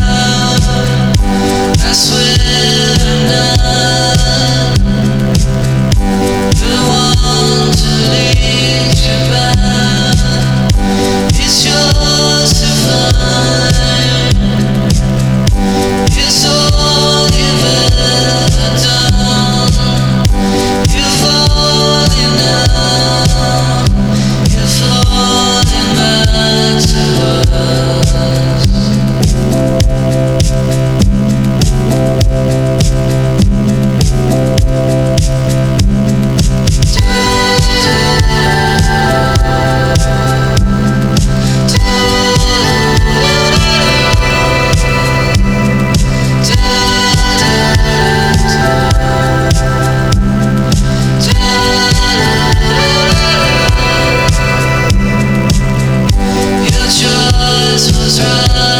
love. I swear. was right.